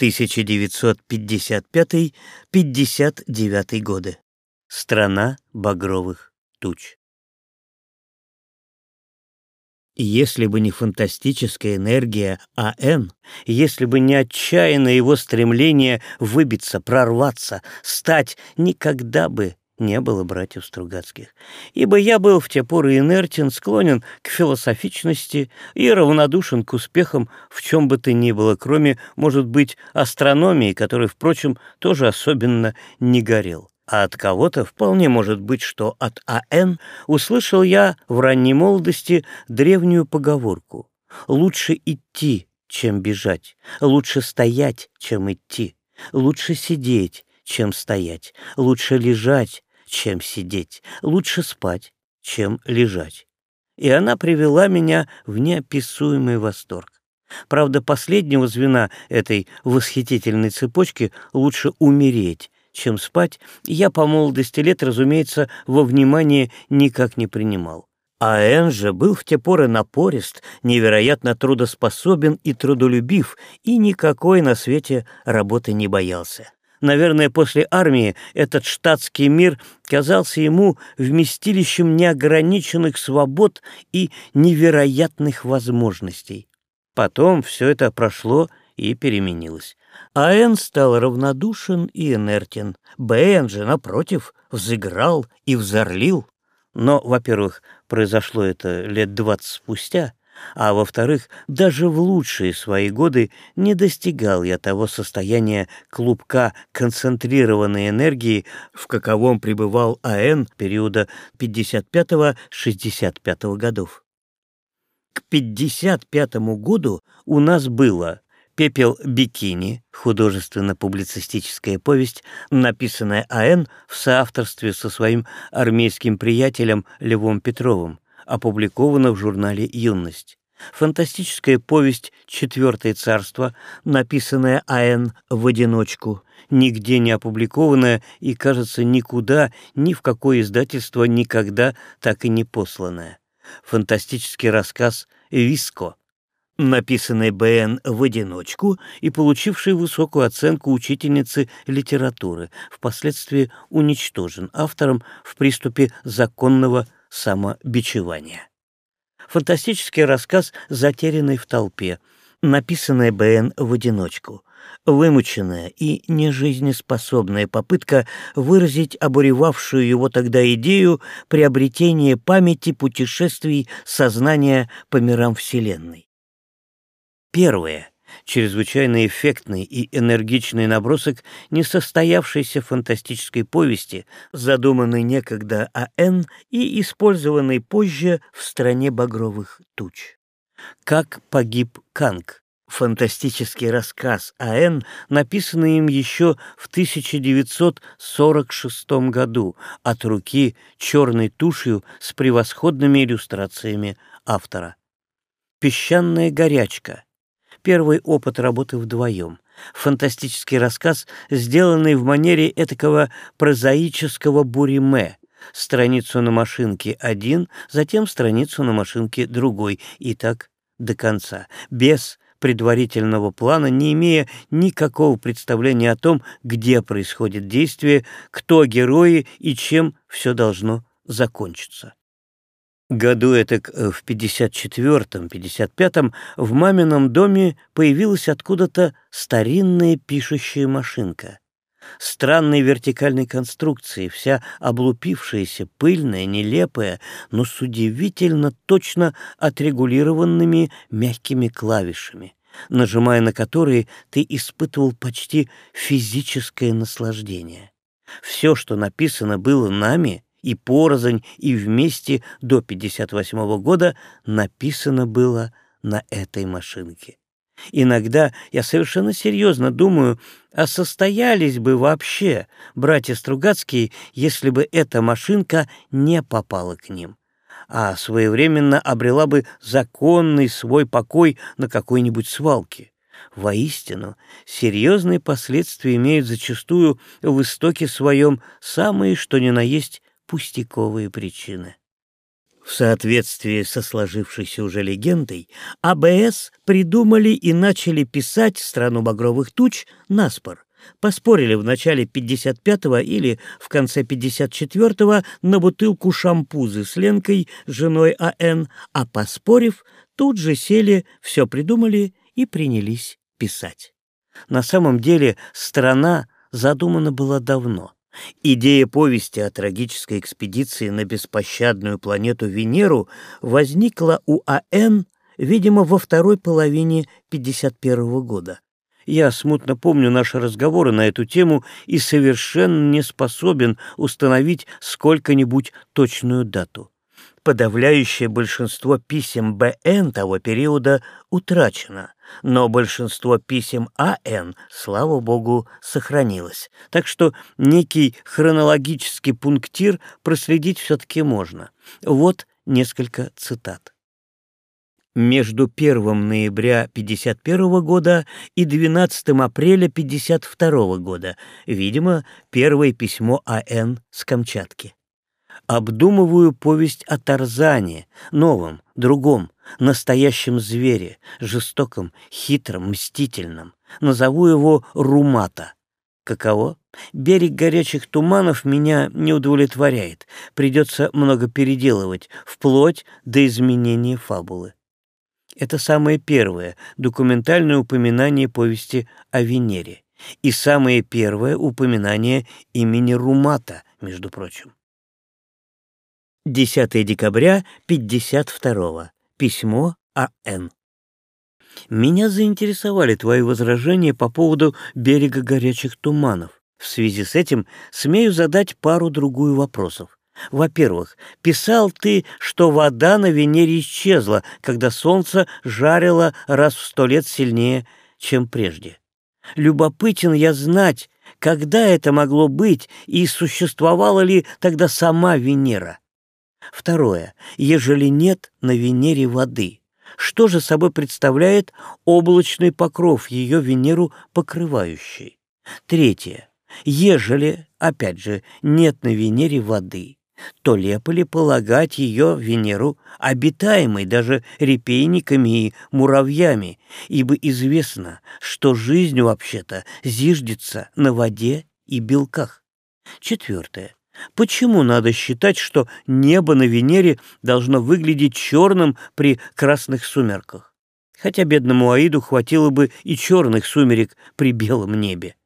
1955-59 годы. Страна багровых туч. Если бы не фантастическая энергия АН, если бы не отчаянное его стремление выбиться, прорваться, стать, никогда бы не было братьев Стругацких, ибо я был в те поры инертен, склонен к философичности и равнодушен к успехам в чем бы то ни было, кроме, может быть, астрономии, которой, впрочем, тоже особенно не горел. А от кого-то вполне может быть, что от А.Н. услышал я в ранней молодости древнюю поговорку «Лучше идти, чем бежать, лучше стоять, чем идти, лучше сидеть, чем стоять, лучше лежать, чем сидеть, лучше спать, чем лежать. И она привела меня в неописуемый восторг. Правда, последнего звена этой восхитительной цепочки лучше умереть, чем спать, я по молодости лет, разумеется, во внимание никак не принимал. А Эн же был в те поры напорист, невероятно трудоспособен и трудолюбив, и никакой на свете работы не боялся. Наверное, после армии этот штатский мир казался ему вместилищем неограниченных свобод и невероятных возможностей. Потом все это прошло и переменилось. А Н стал равнодушен и инертен. Б.Н. же, напротив, взыграл и взорлил. Но, во-первых, произошло это лет двадцать спустя, а во-вторых, даже в лучшие свои годы не достигал я того состояния клубка концентрированной энергии, в каковом пребывал АН периода 55-65 годов. К 55 году у нас было «Пепел бикини», художественно-публицистическая повесть, написанная А.Н. в соавторстве со своим армейским приятелем Львом Петровым, опубликована в журнале «Юность». Фантастическая повесть «Четвертое царство», написанная А.Н. в одиночку, нигде не опубликованная и, кажется, никуда, ни в какое издательство никогда так и не посланная. Фантастический рассказ «Виско», написанный Б.Н. в одиночку и получивший высокую оценку учительницы литературы, впоследствии уничтожен автором в приступе законного самобичевания. Фантастический рассказ «Затерянный в толпе», написанный Б.Н. в одиночку, вымученная и нежизнеспособная попытка выразить обуревавшую его тогда идею приобретения памяти путешествий сознания по мирам Вселенной. Первое чрезвычайно эффектный и энергичный набросок несостоявшейся фантастической повести, задуманной некогда А.Н. и использованной позже в «Стране багровых туч». «Как погиб Канг» фантастический рассказ А.Н., написанный им еще в 1946 году от руки черной тушью с превосходными иллюстрациями автора. «Песчаная горячка» первый опыт работы вдвоем. Фантастический рассказ, сделанный в манере этакого прозаического буриме. Страницу на машинке один, затем страницу на машинке другой, и так до конца, без предварительного плана, не имея никакого представления о том, где происходит действие, кто герои и чем все должно закончиться. Году это э, в 54-м, 55-м в мамином доме появилась откуда-то старинная пишущая машинка. Странной вертикальной конструкции, вся облупившаяся, пыльная, нелепая, но с удивительно точно отрегулированными мягкими клавишами, нажимая на которые ты испытывал почти физическое наслаждение. Все, что написано было нами — и порознь, и вместе до 58 года написано было на этой машинке. Иногда я совершенно серьезно думаю, а состоялись бы вообще братья Стругацкие, если бы эта машинка не попала к ним, а своевременно обрела бы законный свой покой на какой-нибудь свалке. Воистину, серьезные последствия имеют зачастую в истоке своем самые что ни на есть пустяковые причины. В соответствии со сложившейся уже легендой, АБС придумали и начали писать «Страну багровых туч» наспор. Поспорили в начале 55-го или в конце 54-го на бутылку шампузы с Ленкой, женой А.Н., а поспорив, тут же сели, все придумали и принялись писать. На самом деле страна задумана была давно. Идея повести о трагической экспедиции на беспощадную планету Венеру возникла у А.Н., видимо, во второй половине 51 года. Я смутно помню наши разговоры на эту тему и совершенно не способен установить сколько-нибудь точную дату. Подавляющее большинство писем БН того периода утрачено, но большинство писем АН, слава богу, сохранилось. Так что некий хронологический пунктир проследить все-таки можно. Вот несколько цитат. Между 1 ноября 51 года и 12 апреля 52 года, видимо, первое письмо АН с Камчатки обдумываю повесть о Тарзане, новом, другом, настоящем звере, жестоком, хитром, мстительном. Назову его Румата. Каково? Берег горячих туманов меня не удовлетворяет. Придется много переделывать, вплоть до изменения фабулы. Это самое первое документальное упоминание повести о Венере и самое первое упоминание имени Румата, между прочим. 10 декабря 52 Письмо А.Н. Меня заинтересовали твои возражения по поводу берега горячих туманов. В связи с этим смею задать пару-другую вопросов. Во-первых, писал ты, что вода на Венере исчезла, когда солнце жарило раз в сто лет сильнее, чем прежде. Любопытен я знать, когда это могло быть и существовала ли тогда сама Венера. Второе. Ежели нет на Венере воды, что же собой представляет облачный покров, ее Венеру покрывающий? Третье. Ежели, опять же, нет на Венере воды, то лепо ли полагать ее, Венеру, обитаемой даже репейниками и муравьями, ибо известно, что жизнь вообще-то зиждется на воде и белках. Четвертое. Почему надо считать, что небо на Венере должно выглядеть черным при красных сумерках? Хотя бедному Аиду хватило бы и черных сумерек при белом небе.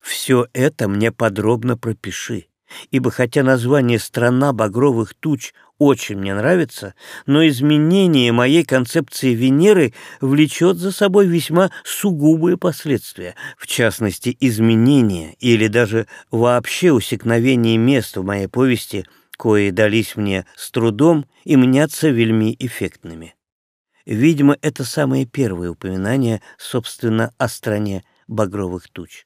Все это мне подробно пропиши ибо хотя название «Страна багровых туч» очень мне нравится, но изменение моей концепции Венеры влечет за собой весьма сугубые последствия, в частности, изменение или даже вообще усекновение мест в моей повести, кои дались мне с трудом и мнятся вельми эффектными. Видимо, это самое первое упоминание, собственно, о стране багровых туч.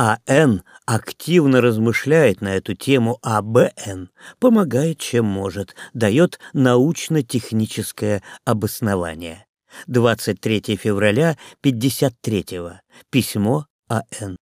А Н активно размышляет на эту тему, а БН помогает чем может, дает научно-техническое обоснование. 23 февраля 53 -го. Письмо А.Н.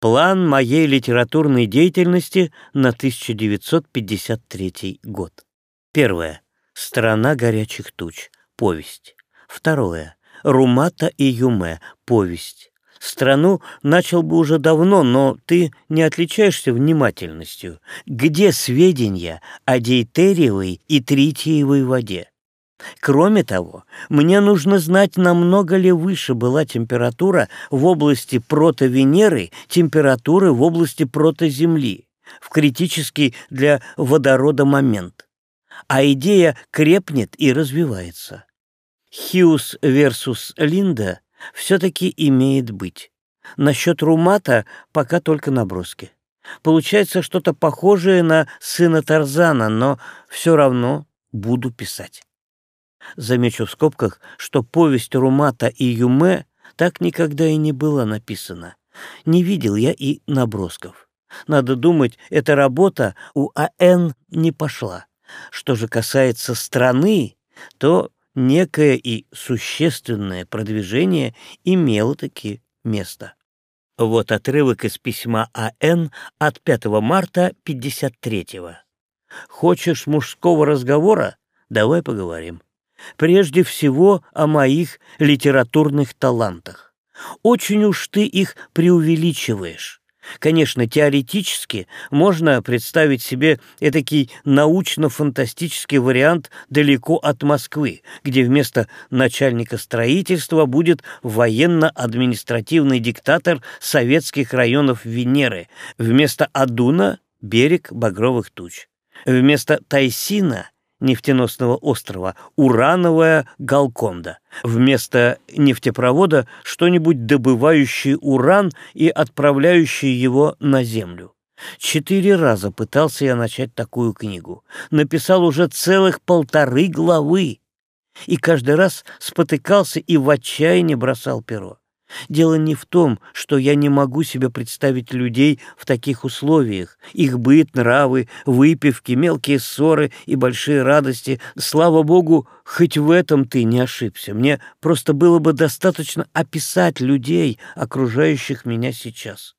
План моей литературной деятельности на 1953 год. Первое. «Страна горячих туч». Повесть. Второе. «Румата и Юме». Повесть. Страну начал бы уже давно, но ты не отличаешься внимательностью. Где сведения о дейтериевой и тритиевой воде? Кроме того, мне нужно знать, намного ли выше была температура в области протовенеры, температуры в области протоземли, в критический для водорода момент. А идея крепнет и развивается. Хьюз versus Линда все-таки имеет быть. Насчет Румата пока только наброски. Получается что-то похожее на сына Тарзана, но все равно буду писать. Замечу в скобках, что повесть Румата и Юме так никогда и не была написана. Не видел я и набросков. Надо думать, эта работа у А.Н. не пошла. Что же касается страны, то некое и существенное продвижение имело таки место. Вот отрывок из письма А.Н. от 5 марта 53-го. Хочешь мужского разговора? Давай поговорим. Прежде всего о моих литературных талантах. Очень уж ты их преувеличиваешь. Конечно, теоретически можно представить себе этакий научно-фантастический вариант далеко от Москвы, где вместо начальника строительства будет военно-административный диктатор советских районов Венеры, вместо Адуна — берег багровых туч, вместо Тайсина нефтеносного острова урановая Галконда. Вместо нефтепровода что-нибудь добывающий уран и отправляющий его на Землю. Четыре раза пытался я начать такую книгу. Написал уже целых полторы главы. И каждый раз спотыкался и в отчаянии бросал перо. Дело не в том, что я не могу себе представить людей в таких условиях. Их быт, нравы, выпивки, мелкие ссоры и большие радости. Слава богу, хоть в этом ты не ошибся. Мне просто было бы достаточно описать людей, окружающих меня сейчас.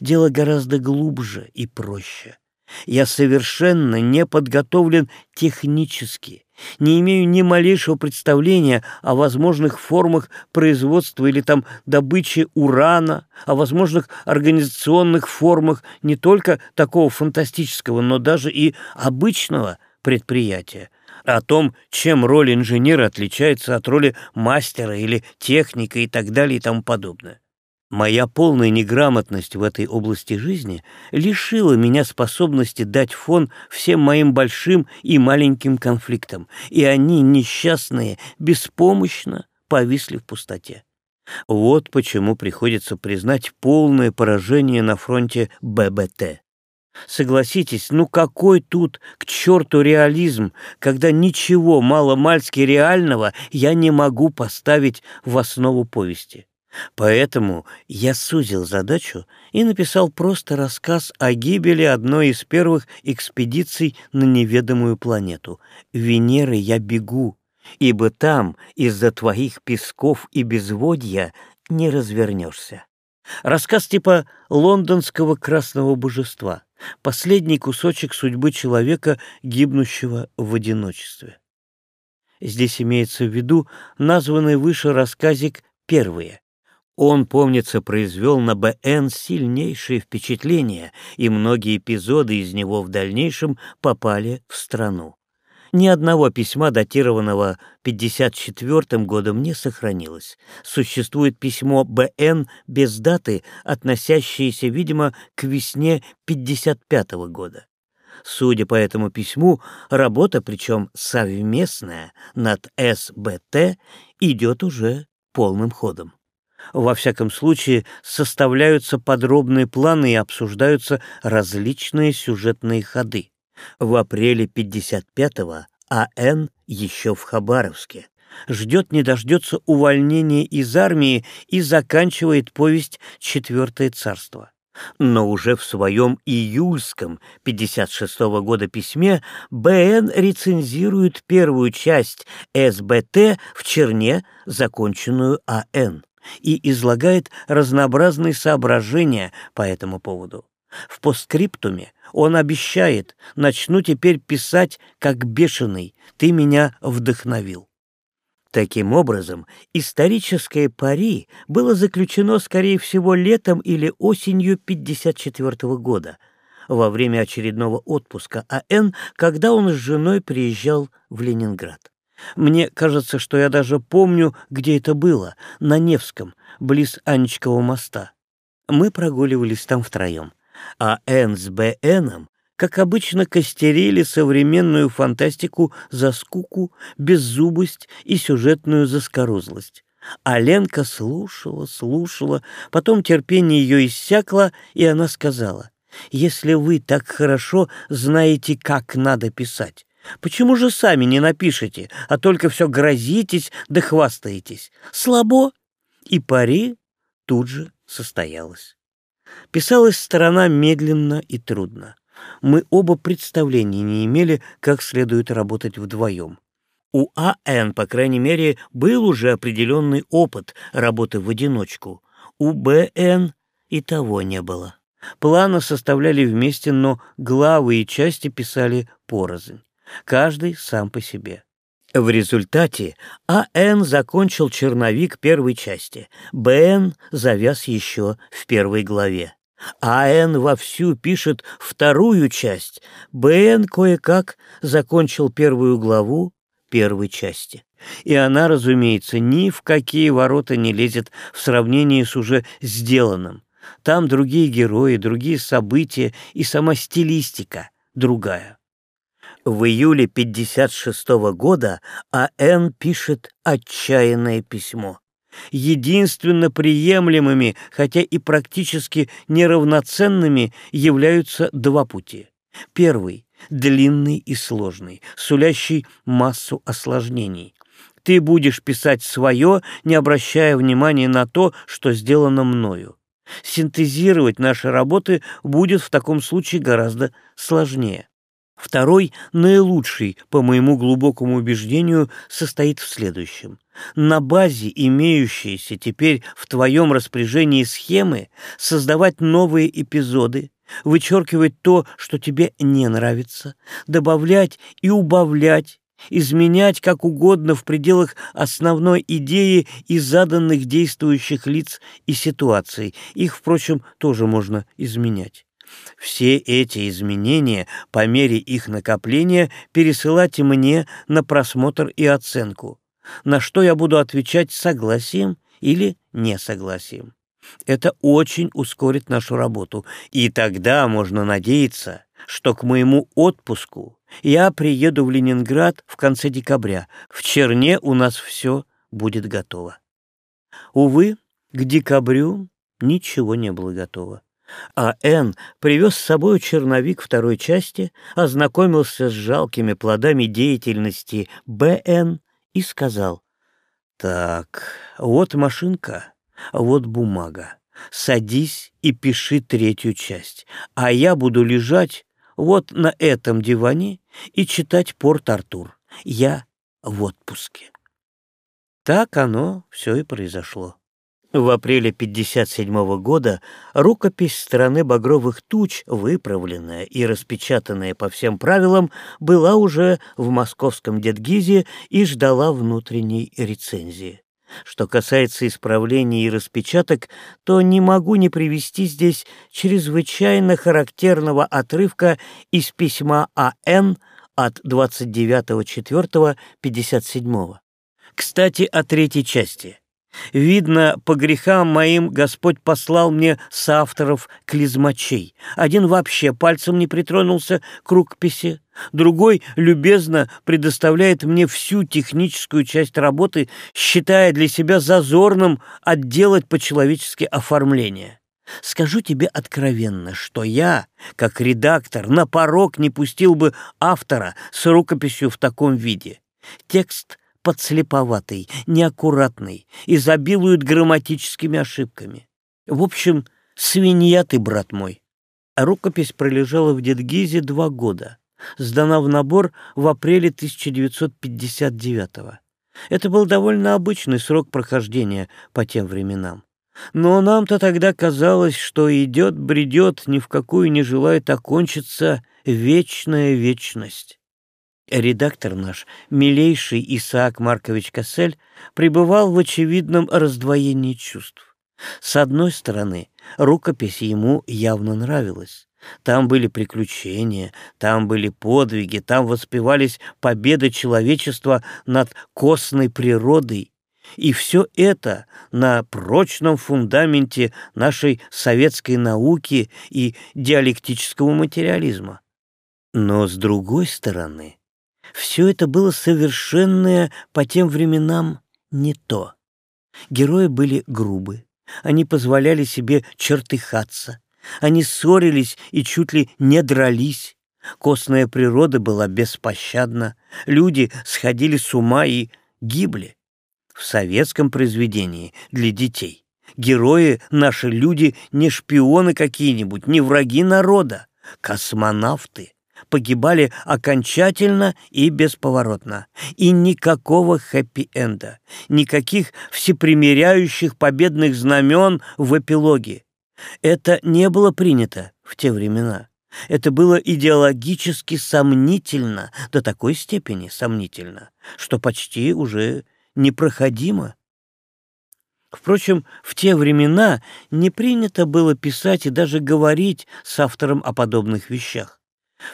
Дело гораздо глубже и проще. Я совершенно не подготовлен технически не имею ни малейшего представления о возможных формах производства или там добычи урана, о возможных организационных формах не только такого фантастического, но даже и обычного предприятия, о том, чем роль инженера отличается от роли мастера или техника и так далее и тому подобное. Моя полная неграмотность в этой области жизни лишила меня способности дать фон всем моим большим и маленьким конфликтам, и они, несчастные, беспомощно повисли в пустоте. Вот почему приходится признать полное поражение на фронте ББТ. Согласитесь, ну какой тут к черту реализм, когда ничего маломальски реального я не могу поставить в основу повести. Поэтому я сузил задачу и написал просто рассказ о гибели одной из первых экспедиций на неведомую планету. Венеры я бегу, ибо там из-за твоих песков и безводья не развернешься. Рассказ типа лондонского красного божества, последний кусочек судьбы человека, гибнущего в одиночестве. Здесь имеется в виду названный выше рассказик «Первые», он, помнится, произвел на Б.Н. сильнейшее впечатление, и многие эпизоды из него в дальнейшем попали в страну. Ни одного письма, датированного 54 годом, не сохранилось. Существует письмо Б.Н. без даты, относящееся, видимо, к весне 55 -го года. Судя по этому письму, работа, причем совместная, над СБТ идет уже полным ходом. Во всяком случае, составляются подробные планы и обсуждаются различные сюжетные ходы. В апреле 55-го А.Н. еще в Хабаровске. Ждет не дождется увольнения из армии и заканчивает повесть «Четвертое царство». Но уже в своем июльском 56 -го года письме Б.Н. рецензирует первую часть СБТ в черне, законченную А.Н и излагает разнообразные соображения по этому поводу. В постскриптуме он обещает «начну теперь писать, как бешеный, ты меня вдохновил». Таким образом, историческое пари было заключено, скорее всего, летом или осенью 1954 года, во время очередного отпуска А.Н., когда он с женой приезжал в Ленинград. Мне кажется, что я даже помню, где это было, на Невском, близ Анечкового моста. Мы прогуливались там втроем, а Н с Б.Н.ом, как обычно, костерили современную фантастику за скуку, беззубость и сюжетную заскорузлость. А Ленка слушала, слушала, потом терпение ее иссякло, и она сказала, «Если вы так хорошо знаете, как надо писать, Почему же сами не напишете, а только все грозитесь да хвастаетесь? Слабо? И пари тут же состоялась. Писалась сторона медленно и трудно. Мы оба представления не имели, как следует работать вдвоем. У А.Н., по крайней мере, был уже определенный опыт работы в одиночку. У Б.Н. и того не было. Планы составляли вместе, но главы и части писали порознь, каждый сам по себе. В результате А.Н. закончил черновик первой части, Б.Н. завяз еще в первой главе. А.Н. вовсю пишет вторую часть, Б.Н. кое-как закончил первую главу первой части. И она, разумеется, ни в какие ворота не лезет в сравнении с уже сделанным. Там другие герои, другие события и сама стилистика другая. В июле 56 -го года А.Н. пишет отчаянное письмо. Единственно приемлемыми, хотя и практически неравноценными, являются два пути. Первый — длинный и сложный, сулящий массу осложнений. Ты будешь писать свое, не обращая внимания на то, что сделано мною. Синтезировать наши работы будет в таком случае гораздо сложнее. Второй, наилучший, по моему глубокому убеждению, состоит в следующем. На базе имеющейся теперь в твоем распоряжении схемы создавать новые эпизоды, вычеркивать то, что тебе не нравится, добавлять и убавлять, изменять как угодно в пределах основной идеи и заданных действующих лиц и ситуаций. Их, впрочем, тоже можно изменять. Все эти изменения по мере их накопления пересылайте мне на просмотр и оценку, на что я буду отвечать согласием или несогласием. Это очень ускорит нашу работу, и тогда можно надеяться, что к моему отпуску я приеду в Ленинград в конце декабря. В Черне у нас все будет готово. Увы, к декабрю ничего не было готово. А Н привез с собой черновик второй части, ознакомился с жалкими плодами деятельности Б.Н. и сказал, «Так, вот машинка, вот бумага. Садись и пиши третью часть, а я буду лежать вот на этом диване и читать Порт-Артур. Я в отпуске». Так оно все и произошло. В апреле 1957 года рукопись страны багровых туч, выправленная и распечатанная по всем правилам, была уже в московском Дедгизе и ждала внутренней рецензии. Что касается исправлений и распечаток, то не могу не привести здесь чрезвычайно характерного отрывка из письма А.Н. от 29.04.57. Кстати, о третьей части. Видно, по грехам моим Господь послал мне соавторов клизмачей. Один вообще пальцем не притронулся к рукописи, другой любезно предоставляет мне всю техническую часть работы, считая для себя зазорным отделать по-человечески оформление. Скажу тебе откровенно, что я, как редактор, на порог не пустил бы автора с рукописью в таком виде. Текст подслеповатый, неаккуратный, изобилует грамматическими ошибками. В общем, свинья ты, брат мой. А рукопись пролежала в Дедгизе два года, сдана в набор в апреле 1959 -го. Это был довольно обычный срок прохождения по тем временам. Но нам-то тогда казалось, что идет-бредет, ни в какую не желает окончиться вечная вечность. Редактор наш, милейший Исаак Маркович Кассель, пребывал в очевидном раздвоении чувств. С одной стороны, рукопись ему явно нравилась. Там были приключения, там были подвиги, там воспевались победы человечества над костной природой. И все это на прочном фундаменте нашей советской науки и диалектического материализма. Но с другой стороны, все это было совершенное по тем временам не то. Герои были грубы, они позволяли себе чертыхаться, они ссорились и чуть ли не дрались. Костная природа была беспощадна, люди сходили с ума и гибли. В советском произведении для детей герои наши люди не шпионы какие-нибудь, не враги народа, космонавты, погибали окончательно и бесповоротно. И никакого хэппи-энда, никаких всепримиряющих победных знамен в эпилоге. Это не было принято в те времена. Это было идеологически сомнительно, до такой степени сомнительно, что почти уже непроходимо. Впрочем, в те времена не принято было писать и даже говорить с автором о подобных вещах.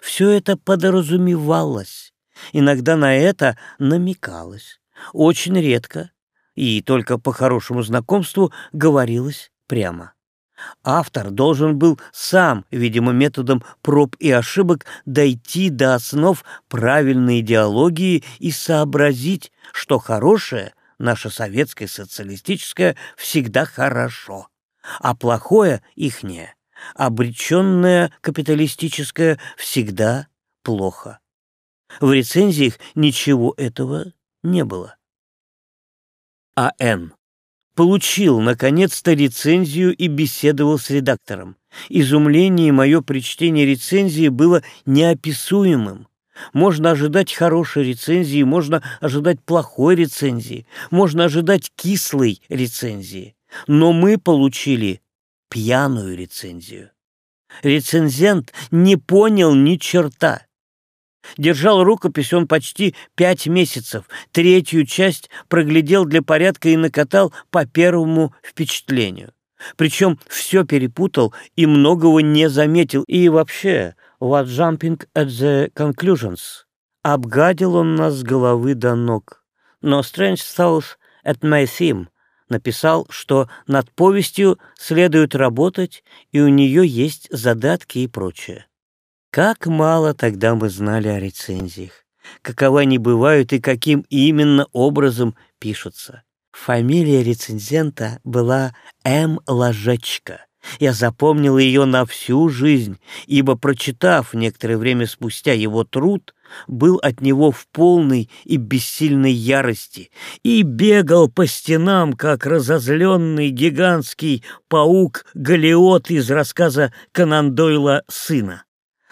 Все это подразумевалось, иногда на это намекалось, очень редко, и только по хорошему знакомству говорилось прямо. Автор должен был сам, видимо, методом проб и ошибок дойти до основ правильной идеологии и сообразить, что хорошее, наше советское социалистическое, всегда хорошо, а плохое — ихнее, обреченное капиталистическое всегда плохо. В рецензиях ничего этого не было. А.Н получил, наконец-то, рецензию и беседовал с редактором. Изумление мое при чтении рецензии было неописуемым. Можно ожидать хорошей рецензии, можно ожидать плохой рецензии, можно ожидать кислой рецензии. Но мы получили пьяную рецензию. Рецензент не понял ни черта. Держал рукопись он почти пять месяцев, третью часть проглядел для порядка и накатал по первому впечатлению. Причем все перепутал и многого не заметил. И вообще, what jumping at the conclusions? Обгадил он нас с головы до ног. Но Strange Thoughts at my theme написал, что над повестью следует работать, и у нее есть задатки и прочее. Как мало тогда мы знали о рецензиях, каковы они бывают и каким именно образом пишутся. Фамилия рецензента была М. Ложечка. Я запомнил ее на всю жизнь, ибо, прочитав некоторое время спустя его труд, был от него в полной и бессильной ярости и бегал по стенам, как разозленный гигантский паук Галиот из рассказа Конан Дойла «Сына».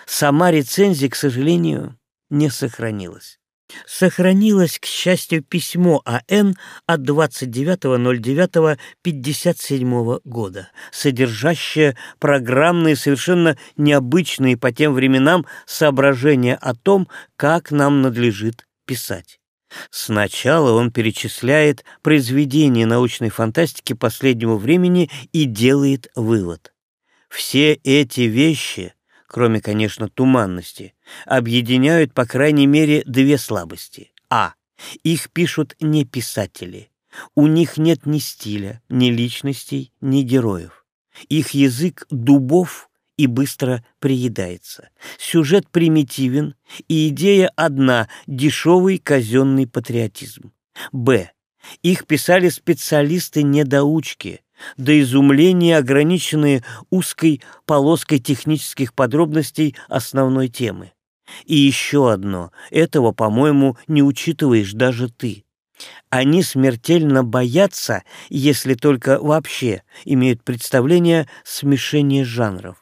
Сама рецензия, к сожалению, не сохранилась. Сохранилось, к счастью, письмо А.Н. от 29.09.57 года, содержащее программные, совершенно необычные по тем временам соображения о том, как нам надлежит писать. Сначала он перечисляет произведения научной фантастики последнего времени и делает вывод. Все эти вещи кроме, конечно, туманности, объединяют, по крайней мере, две слабости. А. Их пишут не писатели. У них нет ни стиля, ни личностей, ни героев. Их язык дубов и быстро приедается. Сюжет примитивен, и идея одна — дешевый казенный патриотизм. Б. Их писали специалисты-недоучки, до изумления ограниченные узкой полоской технических подробностей основной темы. И еще одно, этого, по-моему, не учитываешь даже ты. Они смертельно боятся, если только вообще имеют представление смешения жанров.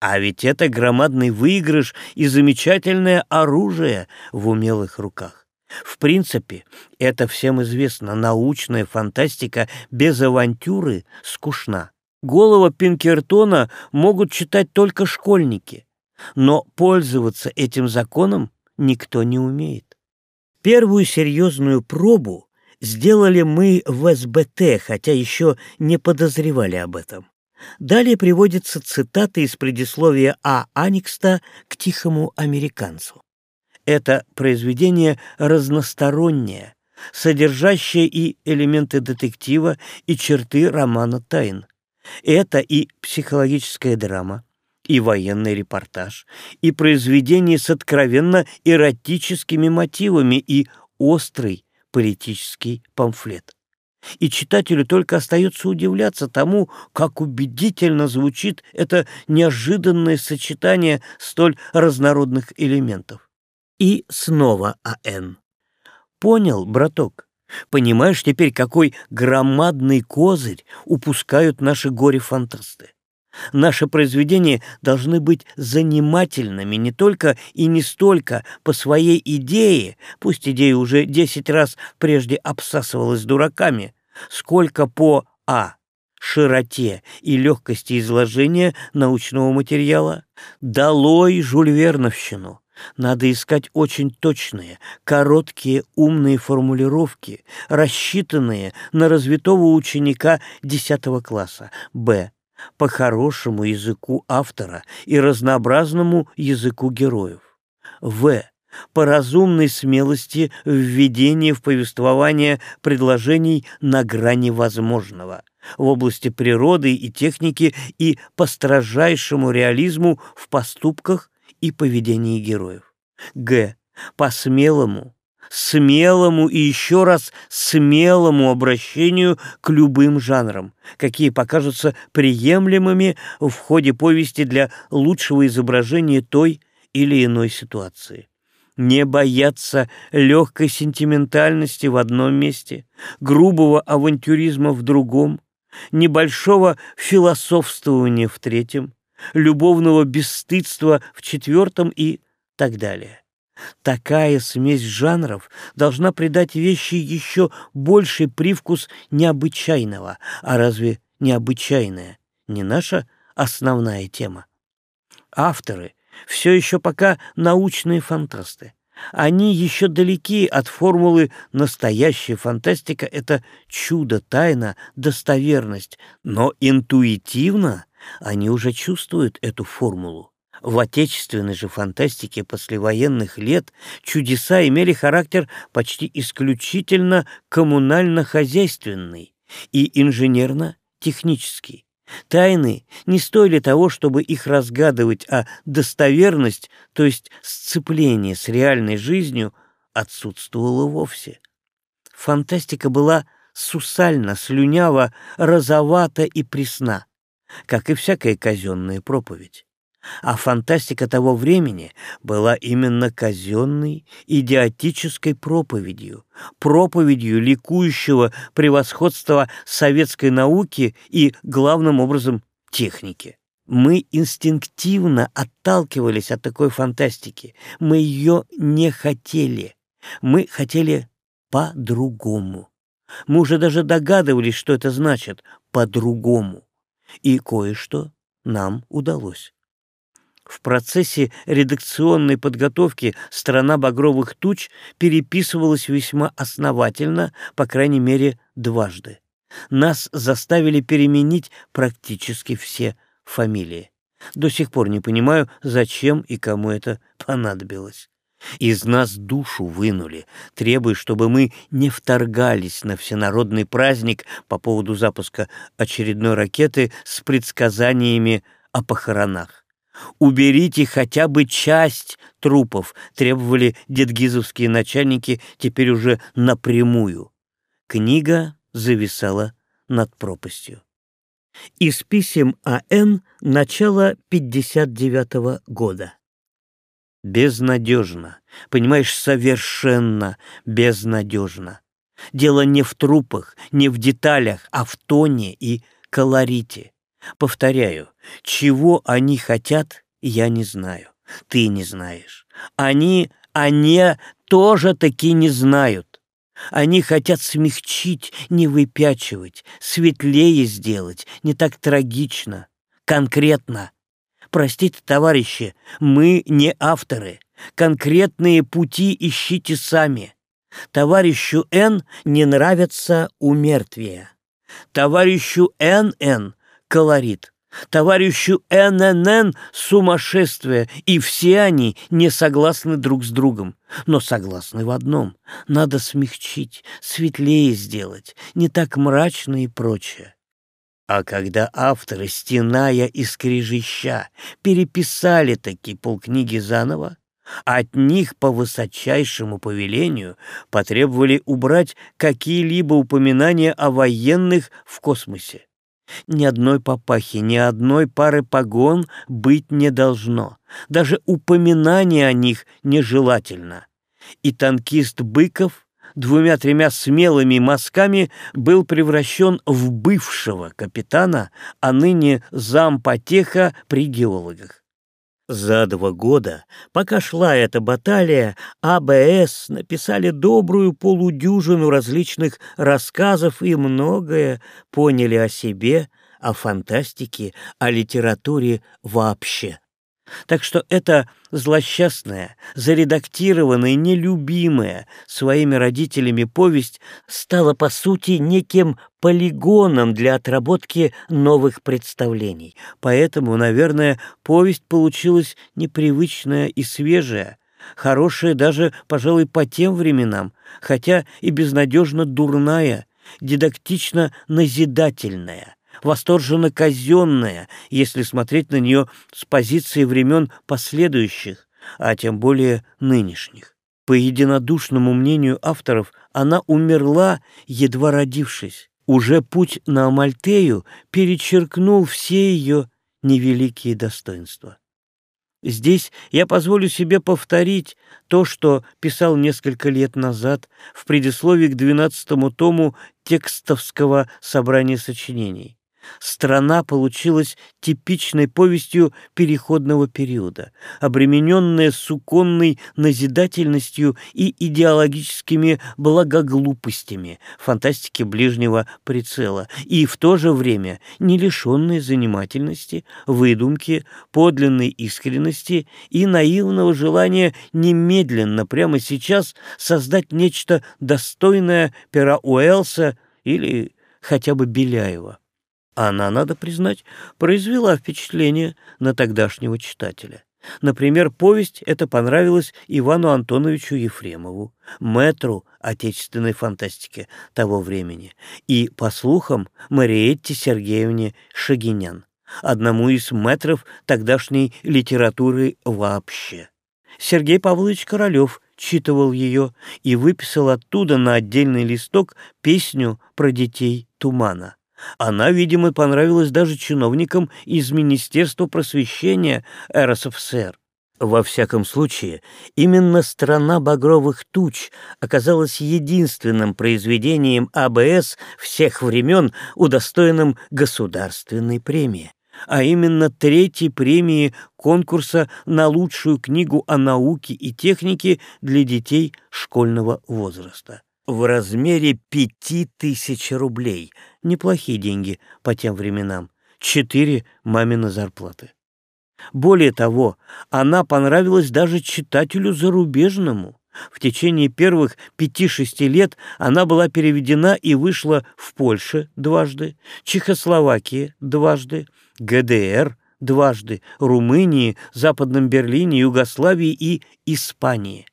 А ведь это громадный выигрыш и замечательное оружие в умелых руках. В принципе, это всем известно, научная фантастика без авантюры скучна. Голова Пинкертона могут читать только школьники, но пользоваться этим законом никто не умеет. Первую серьезную пробу сделали мы в СБТ, хотя еще не подозревали об этом. Далее приводится цитата из предисловия А. Аникста к «Тихому американцу». Это произведение разностороннее, содержащее и элементы детектива, и черты романа «Тайн». Это и психологическая драма, и военный репортаж, и произведение с откровенно эротическими мотивами, и острый политический памфлет. И читателю только остается удивляться тому, как убедительно звучит это неожиданное сочетание столь разнородных элементов. И снова А.Н. Понял, браток? Понимаешь теперь, какой громадный козырь упускают наши горе-фантасты? Наши произведения должны быть занимательными не только и не столько по своей идее, пусть идея уже десять раз прежде обсасывалась дураками, сколько по а. широте и легкости изложения научного материала. Долой жульверновщину! Надо искать очень точные, короткие, умные формулировки, рассчитанные на развитого ученика 10 класса. Б. По хорошему языку автора и разнообразному языку героев. В по разумной смелости введения в повествование предложений на грани возможного в области природы и техники и по строжайшему реализму в поступках и поведении героев. Г. По смелому, смелому и еще раз смелому обращению к любым жанрам, какие покажутся приемлемыми в ходе повести для лучшего изображения той или иной ситуации не бояться легкой сентиментальности в одном месте, грубого авантюризма в другом, небольшого философствования в третьем, любовного бесстыдства в четвертом и так далее. Такая смесь жанров должна придать вещи еще больший привкус необычайного, а разве необычайное не наша основная тема? Авторы все еще пока научные фантасты. Они еще далеки от формулы «настоящая фантастика» — это чудо, тайна, достоверность, но интуитивно они уже чувствуют эту формулу. В отечественной же фантастике послевоенных лет чудеса имели характер почти исключительно коммунально-хозяйственный и инженерно-технический. Тайны не стоили того, чтобы их разгадывать, а достоверность, то есть сцепление с реальной жизнью, отсутствовала вовсе. Фантастика была сусальна, слюнява, розовата и пресна, как и всякая казенная проповедь. А фантастика того времени была именно казенной, идиотической проповедью, проповедью ликующего превосходства советской науки и, главным образом, техники. Мы инстинктивно отталкивались от такой фантастики. Мы ее не хотели. Мы хотели по-другому. Мы уже даже догадывались, что это значит «по-другому». И кое-что нам удалось. В процессе редакционной подготовки «Страна багровых туч» переписывалась весьма основательно, по крайней мере, дважды. Нас заставили переменить практически все фамилии. До сих пор не понимаю, зачем и кому это понадобилось. Из нас душу вынули, требуя, чтобы мы не вторгались на всенародный праздник по поводу запуска очередной ракеты с предсказаниями о похоронах. «Уберите хотя бы часть трупов», — требовали дедгизовские начальники теперь уже напрямую. Книга зависала над пропастью. Из писем А.Н. начала 59-го года. Безнадежно, понимаешь, совершенно безнадежно. Дело не в трупах, не в деталях, а в тоне и колорите. Повторяю, чего они хотят, я не знаю. Ты не знаешь. Они, они тоже таки не знают. Они хотят смягчить, не выпячивать, светлее сделать, не так трагично, конкретно. Простите, товарищи, мы не авторы. Конкретные пути ищите сами. Товарищу Н не нравятся умертвия. Товарищу НН колорит. Товарищу ННН сумасшествие, и все они не согласны друг с другом, но согласны в одном — надо смягчить, светлее сделать, не так мрачно и прочее. А когда авторы, стеная и скрежеща, переписали такие полкниги заново, от них по высочайшему повелению потребовали убрать какие-либо упоминания о военных в космосе. Ни одной папахи, ни одной пары погон быть не должно. Даже упоминание о них нежелательно. И танкист Быков двумя-тремя смелыми мазками был превращен в бывшего капитана, а ныне зампотеха при геологах. За два года, пока шла эта баталия, АБС написали добрую полудюжину различных рассказов и многое поняли о себе, о фантастике, о литературе вообще. Так что эта злосчастная, заредактированная, нелюбимая своими родителями повесть стала, по сути, неким полигоном для отработки новых представлений. Поэтому, наверное, повесть получилась непривычная и свежая, хорошая даже, пожалуй, по тем временам, хотя и безнадежно дурная, дидактично-назидательная восторженно казенная, если смотреть на нее с позиции времен последующих, а тем более нынешних. По единодушному мнению авторов, она умерла, едва родившись. Уже путь на Амальтею перечеркнул все ее невеликие достоинства. Здесь я позволю себе повторить то, что писал несколько лет назад в предисловии к двенадцатому тому текстовского собрания сочинений страна получилась типичной повестью переходного периода, обремененная суконной назидательностью и идеологическими благоглупостями фантастики ближнего прицела, и в то же время не лишенной занимательности, выдумки, подлинной искренности и наивного желания немедленно, прямо сейчас, создать нечто достойное пера Уэлса или хотя бы Беляева. Она, надо признать, произвела впечатление на тогдашнего читателя. Например, повесть эта понравилась Ивану Антоновичу Ефремову, мэтру отечественной фантастики того времени, и, по слухам, Мариетте Сергеевне Шагинян, одному из мэтров тогдашней литературы вообще. Сергей Павлович Королев читывал ее и выписал оттуда на отдельный листок песню про детей тумана. Она, видимо, понравилась даже чиновникам из Министерства просвещения РСФСР. Во всяком случае, именно «Страна багровых туч» оказалась единственным произведением АБС всех времен, удостоенным государственной премии, а именно третьей премии конкурса на лучшую книгу о науке и технике для детей школьного возраста в размере пяти тысяч рублей. Неплохие деньги по тем временам. Четыре мамины зарплаты. Более того, она понравилась даже читателю зарубежному. В течение первых пяти-шести лет она была переведена и вышла в Польше дважды, Чехословакии дважды, ГДР дважды, Румынии, Западном Берлине, Югославии и Испании.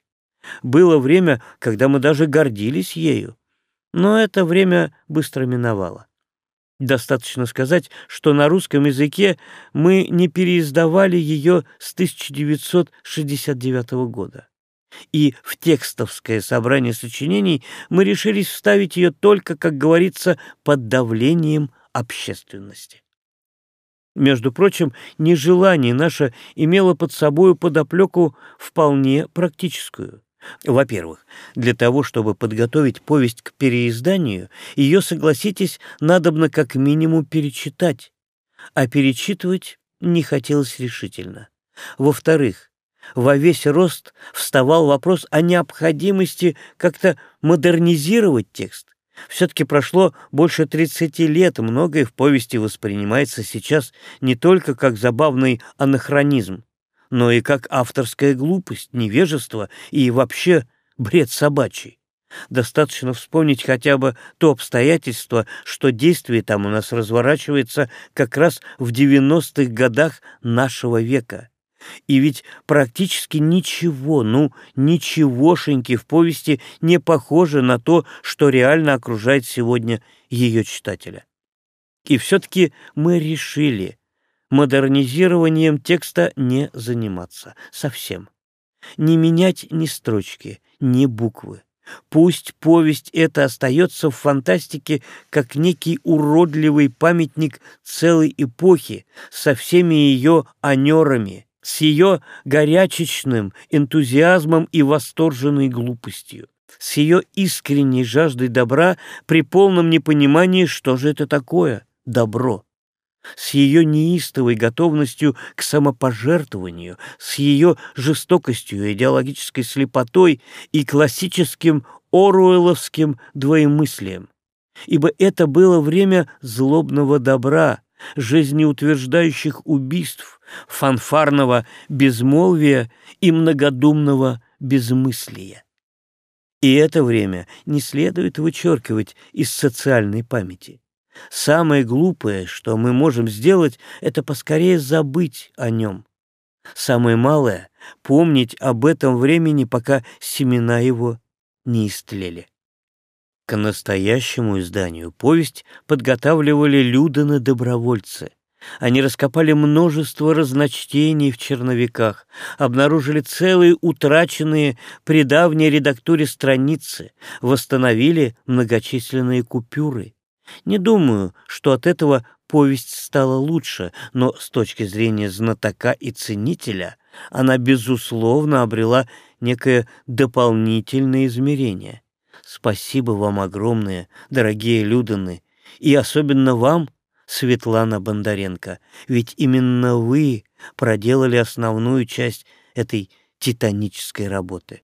Было время, когда мы даже гордились ею. Но это время быстро миновало. Достаточно сказать, что на русском языке мы не переиздавали ее с 1969 года. И в текстовское собрание сочинений мы решились вставить ее только, как говорится, под давлением общественности. Между прочим, нежелание наше имело под собою подоплеку вполне практическую. Во-первых, для того, чтобы подготовить повесть к переизданию, ее, согласитесь, надобно как минимум перечитать, а перечитывать не хотелось решительно. Во-вторых, во весь рост вставал вопрос о необходимости как-то модернизировать текст. Все-таки прошло больше 30 лет, многое в повести воспринимается сейчас не только как забавный анахронизм, но и как авторская глупость, невежество и вообще бред собачий. Достаточно вспомнить хотя бы то обстоятельство, что действие там у нас разворачивается как раз в 90-х годах нашего века. И ведь практически ничего, ну, ничегошеньки в повести не похоже на то, что реально окружает сегодня ее читателя. И все-таки мы решили, модернизированием текста не заниматься совсем. Не менять ни строчки, ни буквы. Пусть повесть эта остается в фантастике как некий уродливый памятник целой эпохи со всеми ее анерами, с ее горячечным энтузиазмом и восторженной глупостью, с ее искренней жаждой добра при полном непонимании, что же это такое добро с ее неистовой готовностью к самопожертвованию, с ее жестокостью, идеологической слепотой и классическим оруэлловским двоемыслием. Ибо это было время злобного добра, жизнеутверждающих убийств, фанфарного безмолвия и многодумного безмыслия. И это время не следует вычеркивать из социальной памяти. Самое глупое, что мы можем сделать, это поскорее забыть о нем. Самое малое — помнить об этом времени, пока семена его не истлели. К настоящему изданию повесть подготавливали Люданы-добровольцы. Они раскопали множество разночтений в черновиках, обнаружили целые утраченные при давней редактуре страницы, восстановили многочисленные купюры. Не думаю, что от этого повесть стала лучше, но с точки зрения знатока и ценителя она, безусловно, обрела некое дополнительное измерение. Спасибо вам огромное, дорогие Люданы, и особенно вам, Светлана Бондаренко, ведь именно вы проделали основную часть этой титанической работы.